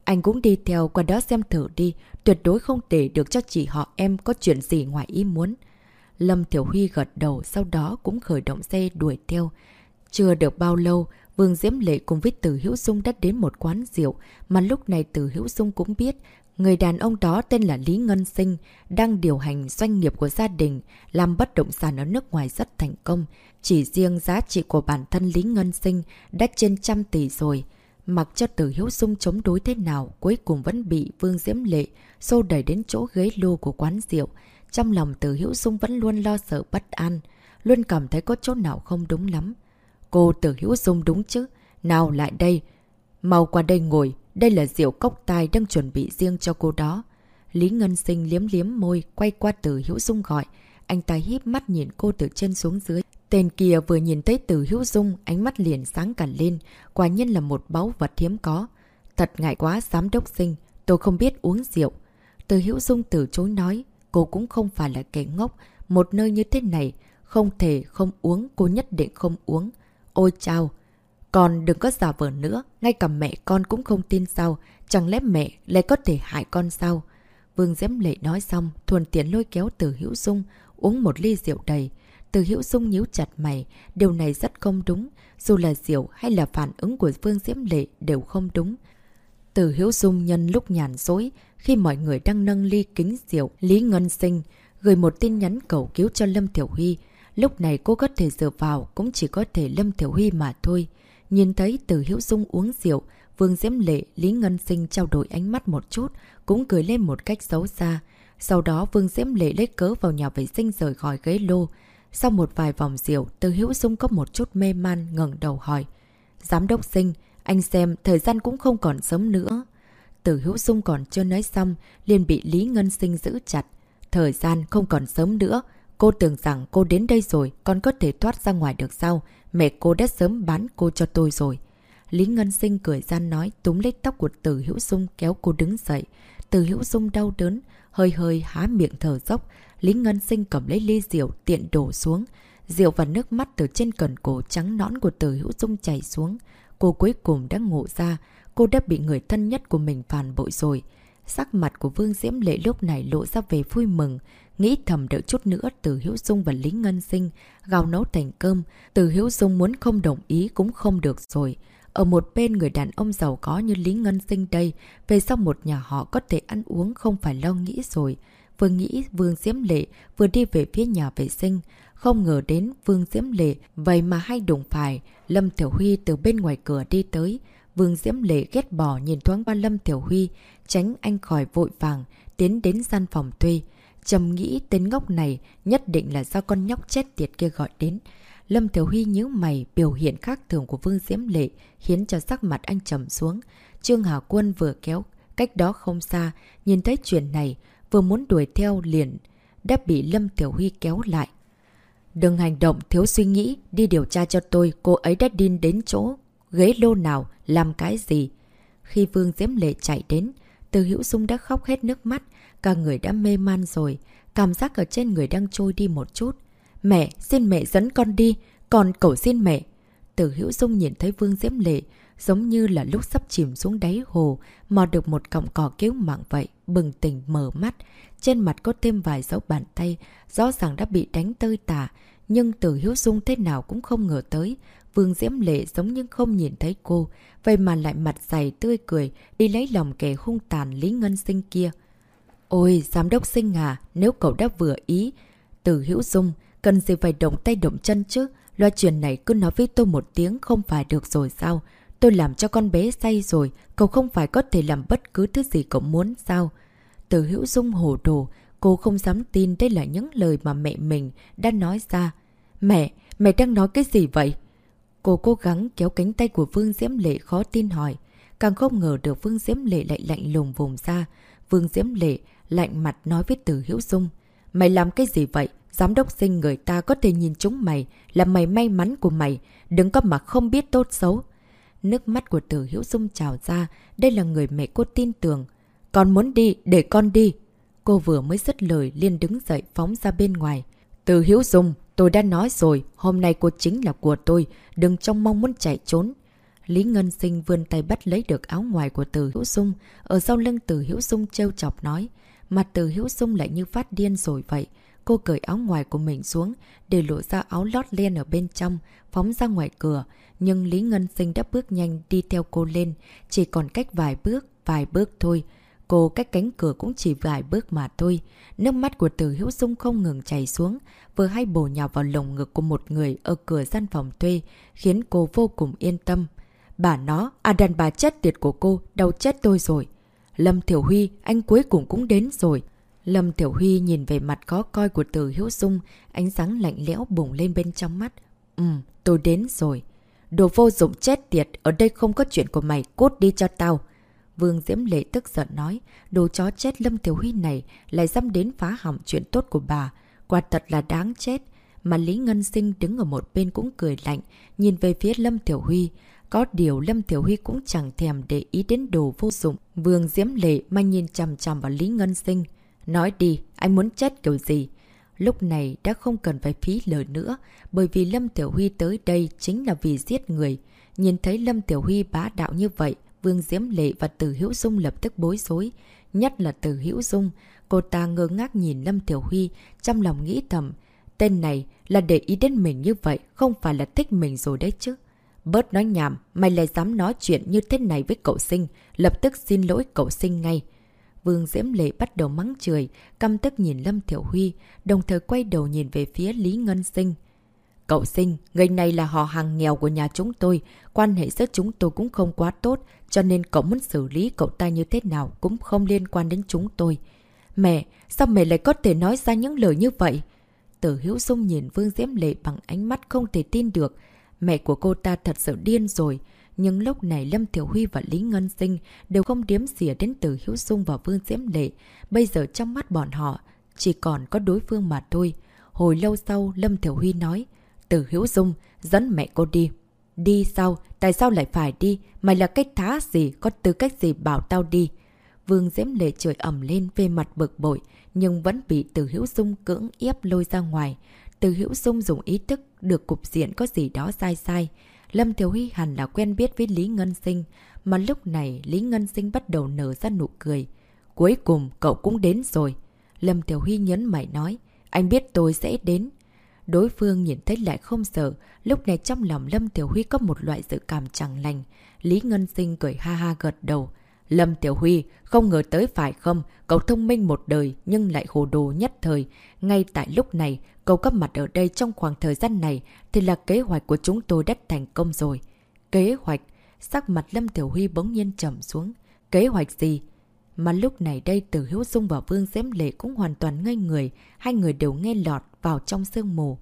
Anh cũng đi theo qua đó xem thử đi, tuyệt đối không để được cho chị họ em có chuyện gì ngoài ý muốn. Lâm Tiểu Huy gật đầu sau đó cũng khởi động xe đuổi theo. Chưa được bao lâu, Vương Diễm Lệ cùng với Tử Hữu Dung đã đến một quán rượu mà lúc này Tử Hữu Dung cũng biết người đàn ông đó tên là Lý Ngân Sinh đang điều hành doanh nghiệp của gia đình làm bất động sản ở nước ngoài rất thành công. Chỉ riêng giá trị của bản thân Lý Ngân Sinh đã trên trăm tỷ rồi. Mặc cho Tử Hiếu Dung chống đối thế nào, cuối cùng vẫn bị Vương Diễm Lệ xô đẩy đến chỗ ghế lô của quán rượu. Trong lòng Tử Hiếu Dung vẫn luôn lo sợ bất an, luôn cảm thấy có chỗ nào không đúng lắm. Cô Tử Hiếu Dung đúng chứ? Nào lại đây. Mau qua đây ngồi, đây là rượu cốc tai đang chuẩn bị riêng cho cô đó. Lý Ngân Sinh liếm liếm môi, quay qua từ hữu Dung gọi. Anh ta híp mắt nhìn cô từ trên xuống dưới. Tên kia vừa nhìn thấy từ Hữu Dung, ánh mắt liền sáng cả lên, quả nhiên là một báu vật hiếm có. Thật ngại quá, giám đốc sinh, tôi không biết uống rượu. từ Hữu Dung từ chối nói, cô cũng không phải là kẻ ngốc, một nơi như thế này, không thể không uống, cô nhất định không uống. Ôi chào! Con đừng có giả vờ nữa, ngay cả mẹ con cũng không tin sao, chẳng lẽ mẹ lại có thể hại con sao? Vương Diễm Lệ nói xong, thuần tiến lôi kéo từ Hữu Dung, uống một ly rượu đầy. Từ Hữu Dung nhíu chặt mày, điều này rất không đúng, dù là rượu hay là phản ứng của Vương Diễm Lệ đều không đúng. Từ Hữu Dung nhân lúc nhàn dối, khi mọi người đang nâng ly kính rượu, Lý Ngân Sinh gửi một tin nhắn cầu cứu cho Lâm Thiểu Huy. Lúc này cô có thể dựa vào cũng chỉ có thể Lâm Thiểu Huy mà thôi. Nhìn thấy Từ Hiễu Dung uống rượu, Vương Diễm Lệ, Lý Ngân Sinh trao đổi ánh mắt một chút, cũng cười lên một cách xấu xa. Sau đó Vương Diễm Lệ lấy cớ vào nhà vệ sinh rời khỏi ghế lô, sau một vài vòng rượu, từ Hiễu dung có một chút mê man ngẩng đầu hỏi. Giám đốc sinh, anh xem thời gian cũng không còn sớm nữa. Từ hữu dung còn chưa nói xong, liền bị Lý Ngân Sinh giữ chặt. Thời gian không còn sớm nữa. Cô tưởng rằng cô đến đây rồi, còn có thể thoát ra ngoài được sao? Mẹ cô đã sớm bán cô cho tôi rồi. Lý Ngân Sinh cười gian nói, túm lấy tóc của Từ Hữu Dung kéo cô đứng dậy. Từ Hữu Dung đau đớn, hơi hơi há miệng thở dốc, Lý Ngân Sinh cầm lấy ly rượu tiện đổ xuống. Rượu và nước mắt từ trên cần cổ trắng nõn của Từ Hữu Dung chảy xuống. Cô cuối cùng đã ngộ ra, cô đã bị người thân nhất của mình phản bội rồi. Sắc mặt của Vương Diễm Lệ lúc này lộ ra về vui mừng, nghĩ thầm đợi chút nữa Từ Hiếu Dung và Lý Ngân Sinh gào nấu thành cơm. Từ Hiếu Dung muốn không đồng ý cũng không được rồi. Ở một bên người đàn ông giàu có như Lý Ngân Sinh đây, về sau một nhà họ có thể ăn uống không phải lo nghĩ rồi. Vừa nghĩ Vương Diễm Lệ vừa đi về phía nhà vệ sinh. Không ngờ đến Vương Diễm Lệ, vậy mà hay đụng phải. Lâm Tiểu Huy từ bên ngoài cửa đi tới. Vương Diễm Lệ ghét bỏ nhìn thoáng qua Lâm Tiểu Huy, tránh anh khỏi vội vàng, tiến đến gian phòng thuê. Trầm nghĩ tên ngốc này nhất định là do con nhóc chết tiệt kia gọi đến. Lâm Tiểu Huy nhíu mày biểu hiện khác thường của Vương Diễm Lệ khiến cho sắc mặt anh trầm xuống. Trương Hà Quân vừa kéo, cách đó không xa, nhìn thấy chuyện này, vừa muốn đuổi theo liền, đã bị Lâm Tiểu Huy kéo lại. Đừng hành động thiếu suy nghĩ, đi điều tra cho tôi cô ấy đã đi đến chỗ, ghế lô nào, làm cái gì. Khi Vương Diễm Lệ chạy đến, Từ Hữu Dung đã khóc hết nước mắt, cả người đã mê man rồi, cảm giác ở trên người đang trôi đi một chút. Mẹ, xin mẹ dẫn con đi, còn cậu xin mẹ. Từ Hữu Dung nhìn thấy Vương Diễm Lệ, giống như là lúc sắp chìm xuống đáy hồ, mò được một cọng cỏ cứu mạng vậy, bừng tỉnh mở mắt. Trên mặt có thêm vài dấu bàn tay, rõ ràng đã bị đánh tơi tả, nhưng từ hiếu dung thế nào cũng không ngờ tới. Vương Diễm Lệ giống như không nhìn thấy cô, vậy mà lại mặt dày tươi cười, đi lấy lòng kẻ hung tàn Lý Ngân Sinh kia. Ôi, giám đốc sinh à, nếu cậu đã vừa ý, từ hữu dung, cần gì phải động tay động chân chứ? Loa chuyện này cứ nói với tôi một tiếng không phải được rồi sao? Tôi làm cho con bé say rồi, cậu không phải có thể làm bất cứ thứ gì cậu muốn sao? Từ hữu dung hồ đồ, cô không dám tin đây là những lời mà mẹ mình đã nói ra. Mẹ, mẹ đang nói cái gì vậy? Cô cố gắng kéo cánh tay của Vương Diễm Lệ khó tin hỏi. Càng không ngờ được Vương Diễm Lệ lại lạnh lùng vùng ra. Vương Diễm Lệ lạnh mặt nói với Từ hiễu Dung. Mày làm cái gì vậy? Giám đốc sinh người ta có thể nhìn chúng mày là mày may mắn của mày. Đừng có mà không biết tốt xấu. Nước mắt của tử Hiễu Dung trào ra, đây là người mẹ cô tin tưởng. Con muốn đi, để con đi. Cô vừa mới dứt lời liền đứng dậy phóng ra bên ngoài. Từ Hiếu Dung, tôi đã nói rồi, hôm nay cô chính là của tôi, đừng trông mong muốn chạy trốn. Lý Ngân Sinh vươn tay bắt lấy được áo ngoài của Từ hữu Dung, ở sau lưng Từ hữu Dung trêu chọc nói. Mặt Từ hữu Dung lại như phát điên rồi vậy. Cô cởi áo ngoài của mình xuống, để lộ ra áo lót len ở bên trong, phóng ra ngoài cửa. Nhưng Lý Ngân Sinh đã bước nhanh đi theo cô lên, chỉ còn cách vài bước, vài bước thôi. Cô cách cánh cửa cũng chỉ vài bước mà thôi. Nước mắt của Từ Hữu Dung không ngừng chảy xuống, vừa hay bổ nhào vào lồng ngực của một người ở cửa gian phòng thuê, khiến cô vô cùng yên tâm. Bà nó, à đàn bà chết tiệt của cô, đau chết tôi rồi. Lâm Thiểu Huy, anh cuối cùng cũng đến rồi. Lâm Thiểu Huy nhìn về mặt khó coi của Từ hiễu Dung, ánh sáng lạnh lẽo bùng lên bên trong mắt. Ừ, tôi đến rồi. Đồ vô dụng chết tiệt, ở đây không có chuyện của mày, cút đi cho tao. Vương Diễm Lệ tức giận nói, đồ chó chết Lâm Tiểu Huy này lại dám đến phá hỏng chuyện tốt của bà. Quả thật là đáng chết. Mà Lý Ngân Sinh đứng ở một bên cũng cười lạnh, nhìn về phía Lâm Tiểu Huy. Có điều Lâm Tiểu Huy cũng chẳng thèm để ý đến đồ vô dụng. Vương Diễm Lệ mà nhìn chằm chằm vào Lý Ngân Sinh. Nói đi, anh muốn chết kiểu gì? Lúc này đã không cần phải phí lời nữa, bởi vì Lâm Tiểu Huy tới đây chính là vì giết người. Nhìn thấy Lâm Tiểu Huy bá đạo như vậy, Vương Diễm Lệ và Tử Hữu Dung lập tức bối rối. Nhất là Tử Hữu Dung, cô ta ngơ ngác nhìn Lâm Tiểu Huy, trong lòng nghĩ thầm. Tên này là để ý đến mình như vậy, không phải là thích mình rồi đấy chứ. Bớt nói nhảm, mày lại dám nói chuyện như thế này với cậu sinh, lập tức xin lỗi cậu sinh ngay. Vương Diễm Lệ bắt đầu mắng chửi, căm tức nhìn Lâm Thiểu Huy, đồng thời quay đầu nhìn về phía Lý Ngân Sinh. Cậu sinh, người này là họ hàng nghèo của nhà chúng tôi, quan hệ giữa chúng tôi cũng không quá tốt, cho nên cậu muốn xử lý cậu ta như thế nào cũng không liên quan đến chúng tôi. Mẹ, sao mẹ lại có thể nói ra những lời như vậy? Tử Hiếu Dung nhìn Vương Diễm Lệ bằng ánh mắt không thể tin được. Mẹ của cô ta thật sự điên rồi. Nhưng lúc này Lâm Thiểu Huy và Lý Ngân Sinh đều không điếm xỉa đến Tử Hiếu Dung và Vương Diễm Lệ. Bây giờ trong mắt bọn họ, chỉ còn có đối phương mà thôi. Hồi lâu sau, Lâm Thiểu Huy nói, từ Hiếu Dung, dẫn mẹ cô đi. Đi sao? Tại sao lại phải đi? Mày là cách thá gì? Có tư cách gì bảo tao đi? Vương Diễm Lệ trời ẩm lên về mặt bực bội, nhưng vẫn bị Từ Hiếu Dung cưỡng ép lôi ra ngoài. Từ Hiếu Dung dùng ý thức được cục diện có gì đó sai sai. Lâm Thiếu Huy hẳn là quen biết với Lý Ngân Sinh, mà lúc này Lý Ngân Sinh bắt đầu nở ra nụ cười. Cuối cùng cậu cũng đến rồi. Lâm Tiểu Huy nhấn mày nói, anh biết tôi sẽ đến. Đối phương nhìn thấy lại không sợ, lúc này trong lòng Lâm Tiểu Huy có một loại dự cảm chẳng lành. Lý Ngân Sinh cười ha ha gật đầu. Lâm Tiểu Huy, không ngờ tới phải không, cậu thông minh một đời nhưng lại hồ đồ nhất thời. Ngay tại lúc này, cậu cấp mặt ở đây trong khoảng thời gian này thì là kế hoạch của chúng tôi đã thành công rồi. Kế hoạch? Sắc mặt Lâm Tiểu Huy bỗng nhiên trầm xuống. Kế hoạch gì? Mà lúc này đây từ Hiếu Dung và Vương Diễm Lệ cũng hoàn toàn ngây người, hai người đều nghe lọt vào trong sương mù.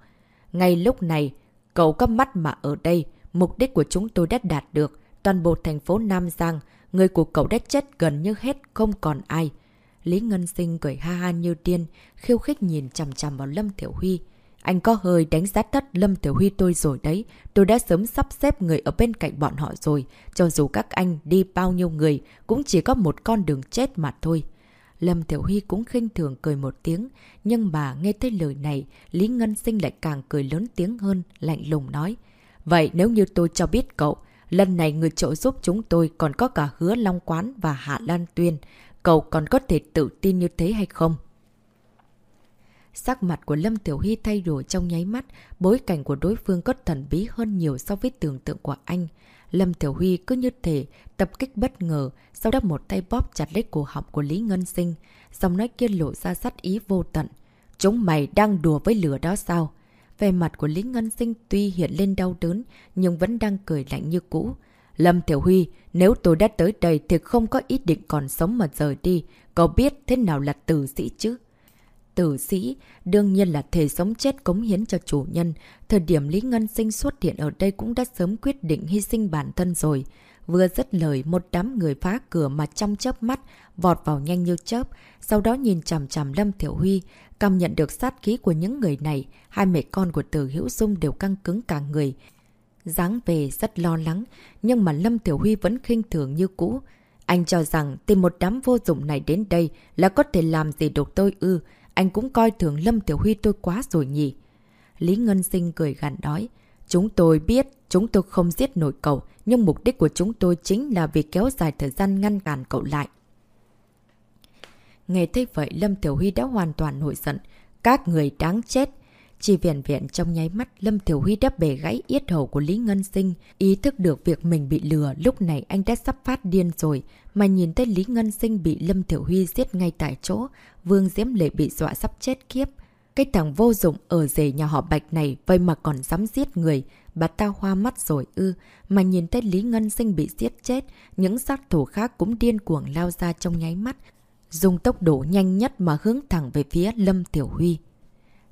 Ngay lúc này, cậu có mắt mà ở đây, mục đích của chúng tôi đã đạt được. Toàn bộ thành phố Nam Giang, người của cậu đã chết gần như hết, không còn ai. Lý Ngân Sinh cười ha ha như điên, khiêu khích nhìn chằm chằm vào Lâm Thiểu Huy. Anh có hơi đánh giá thất Lâm Tiểu Huy tôi rồi đấy. Tôi đã sớm sắp xếp người ở bên cạnh bọn họ rồi. Cho dù các anh đi bao nhiêu người, cũng chỉ có một con đường chết mà thôi. Lâm Tiểu Huy cũng khinh thường cười một tiếng. Nhưng mà nghe thấy lời này, Lý Ngân Sinh lại càng cười lớn tiếng hơn, lạnh lùng nói. Vậy nếu như tôi cho biết cậu, lần này người trợ giúp chúng tôi còn có cả Hứa Long Quán và Hạ Lan Tuyên. Cậu còn có thể tự tin như thế hay không? Sắc mặt của Lâm Tiểu Hy thay đổi trong nháy mắt, bối cảnh của đối phương có thần bí hơn nhiều so với tưởng tượng của anh. Lâm Tiểu Huy cứ như thể tập kích bất ngờ, sau đó một tay bóp chặt lấy cổ họng của Lý Ngân Sinh, dòng nói kia lộ ra sát ý vô tận. Chúng mày đang đùa với lửa đó sao? Về mặt của Lý Ngân Sinh tuy hiện lên đau đớn, nhưng vẫn đang cười lạnh như cũ. Lâm Tiểu Huy, nếu tôi đã tới đây thì không có ý định còn sống mà rời đi. Có biết thế nào là tử sĩ chứ? Tử sĩ, đương nhiên là thể sống chết cống hiến cho chủ nhân. Thời điểm Lý Ngân Sinh xuất hiện ở đây cũng đã sớm quyết định hy sinh bản thân rồi. Vừa dứt lời, một đám người phá cửa mà trong chớp mắt, vọt vào nhanh như chớp. Sau đó nhìn chằm chằm Lâm Thiểu Huy, cảm nhận được sát khí của những người này. Hai mẹ con của Tử Hữu Dung đều căng cứng cả người dáng về rất lo lắng, nhưng mà Lâm Tiểu Huy vẫn khinh thường như cũ. Anh cho rằng tìm một đám vô dụng này đến đây là có thể làm gì được tôi ư. Anh cũng coi thường Lâm Tiểu Huy tôi quá rồi nhỉ. Lý Ngân Sinh cười gằn nói. Chúng tôi biết chúng tôi không giết nổi cậu, nhưng mục đích của chúng tôi chính là vì kéo dài thời gian ngăn cản cậu lại. Nghe thấy vậy Lâm Tiểu Huy đã hoàn toàn nổi giận. Các người đáng chết. Chỉ viện viện trong nháy mắt, Lâm Tiểu Huy đã bể gãy yết hầu của Lý Ngân Sinh. Ý thức được việc mình bị lừa, lúc này anh đã sắp phát điên rồi. Mà nhìn thấy Lý Ngân Sinh bị Lâm Tiểu Huy giết ngay tại chỗ. Vương Diễm Lệ bị dọa sắp chết kiếp. Cái thằng vô dụng ở rể nhà họ Bạch này, vậy mà còn dám giết người. Bà ta hoa mắt rồi ư. Mà nhìn thấy Lý Ngân Sinh bị giết chết. Những sát thủ khác cũng điên cuồng lao ra trong nháy mắt, dùng tốc độ nhanh nhất mà hướng thẳng về phía Lâm Tiểu Huy.